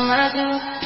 امرأته